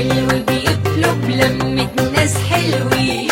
حلو بيطلب لمة ناس حلوين.